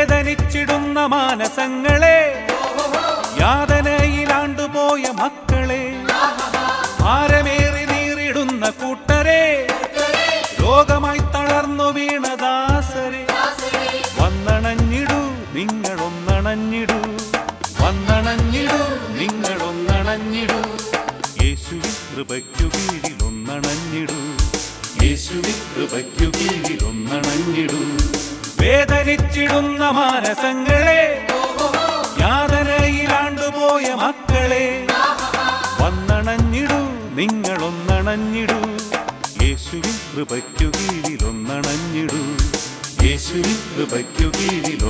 വേദനിച്ചിടുന്ന മാനസങ്ങളെ യാതനയിലാണ്ടുപോയ മക്കളെ ഭാരമേറി നീറിടുന്ന കൂട്ടരെ രോഗമായി തളർന്നു വീണ ദാസരെ വന്നണഞ്ഞിടൂ നിങ്ങളൊന്നണഞ്ഞിടൂ വന്നണഞ്ഞിടൂ നിങ്ങളൊന്നണഞ്ഞിടൂ. യേശുവിൻ കൃപയ്ക്കു കീഴിലൊന്നണഞ്ഞിടൂ യേശുവിൻ കൃപയ്ക്കു കീഴിൽ ഒന്നണഞ്ഞിടൂ. വേദനിച്ചിടുന്ന മാനസങ്ങളെ യാതനയിലാണ്ടുപോയ മക്കളെ വന്നണഞ്ഞിടൂ നിങ്ങളൊന്നണഞ്ഞിടൂ. യേശുവിൻ കൃപയ്ക്കു കീഴിൽ ഒന്നണഞ്ഞിടൂ യേശുവിൻ കൃപയ്ക്കു കീഴിൽ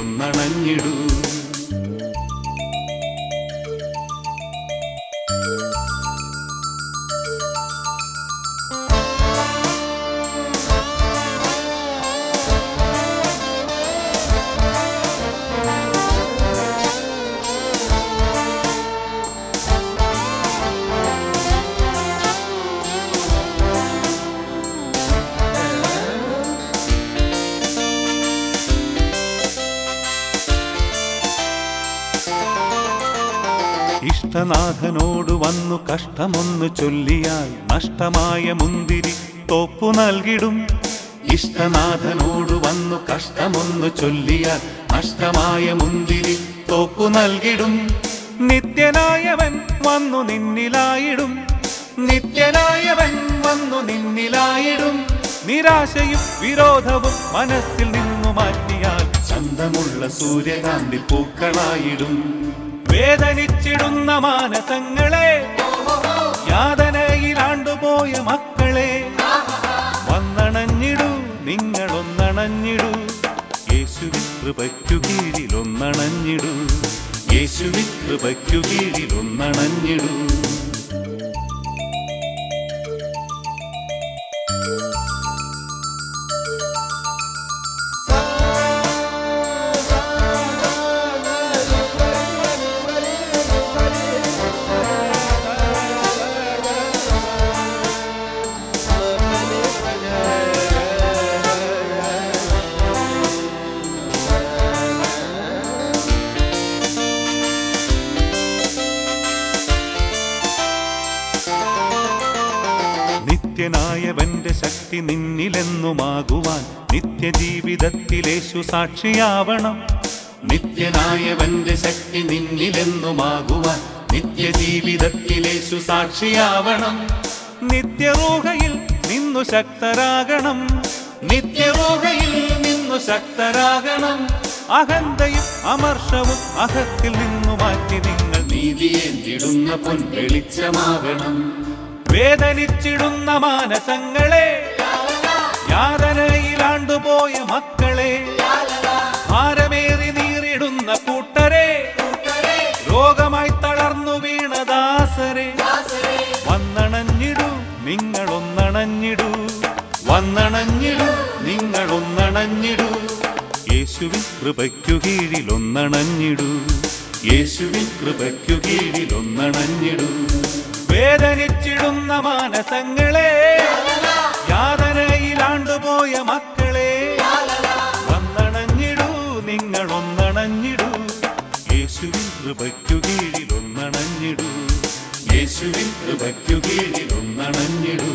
ഒന്നണഞ്ഞിടൂ വന്നു കഷ്ടമൊന്നു ചൊല്ലിയാൽ നഷ്ടമായ മുന്തിരി തോപ്പു നൽകിടും. ഇഷ്ടനാഥനോട് വന്നു കഷ്ടമൊന്നു ചൊല്ലിയാൽ നഷ്ടമായ മുന്തിരി തോപ്പു നൽകിടും. നിത്യനായവൻ വന്നു നിന്നിലായിടും. നിത്യനായവൻ വന്നു നിന്നിലായിടും. നിരാശയും വിരോധവും മനസ്സിൽ നിന്നു മാറ്റിയാൽ ചന്തമുള്ള സൂര്യകാന്തി പൂക്കളായിടും. വേദനിച്ചിടുന്ന മാനസങ്ങളെ യാതനയിലാണ്ടുപോയ മക്കളെ വന്നണഞ്ഞിടൂ നിങ്ങളൊന്നണഞ്ഞിടൂ. യേശുവിൻ കൃപയ്ക്കു കീഴിൽ ഒന്നണഞ്ഞിടൂ യേശുവിൻ കൃപയ്ക്കു കീഴിൽ നിത്യനായവന്റെ ശക്തി നിന്നിലെന്നുമാകുവാൻ നിത്യജീവിതത്തിലേശു സാക്ഷിയാവണം. നിത്യനായവന്റെ ശക്തി നിന്നിലെന്നുമാകുവാൻ നിത്യജീവിതത്തിലേശു സാക്ഷിയാവണം. നിത്യരോഹയിൽ നിന്നു ശക്തരാകണം. നിത്യരോഹയിൽ നിന്നു ശക്തരാകണം. അഹന്തയും അമർഷവും അഹത്തിൽ നിന്നു മാറ്റി നിങ്ങൾ നീതിയെ നീതിയേന്തിടുന്ന പൊൻ വെളിച്ചമാകണം വേദനിച്ചിടുന്ന മാനസങ്ങളെ യാതനയിലാണ്ടുപോയ മക്കളെ ഭാരമേറി നീറിടുന്ന കൂട്ടരെ രോഗമായി തളർന്നു വീണ ദാസരെ വന്നണഞ്ഞിടൂ നിങ്ങളൊന്നണഞ്ഞിടൂ. വന്നണഞ്ഞിടൂ നിങ്ങളൊന്നണഞ്ഞിടൂ. യേശുവിൻ കൃപയ്ക്കു കീഴിൽ ഒന്നണഞ്ഞിടൂ യേശുവിൻ കൃപയ്ക്കു കീഴിൽ ഒന്നണഞ്ഞിടൂ വേദനിച്ചിടുന്ന മാനസങ്ങളെ യാതനയിലാണ്ടുപോയ മക്കളെ ഒന്നണഞ്ഞിടൂ നിങ്ങൾ ഒന്നണഞ്ഞിടൂ യേശുവിൻ കൃപയ്ക്കു കീഴിൽ ഒന്നണഞ്ഞിടൂ. യേശുവിൻ കൃപയ്ക്കു കീഴിൽ ഒന്നണഞ്ഞിടൂ.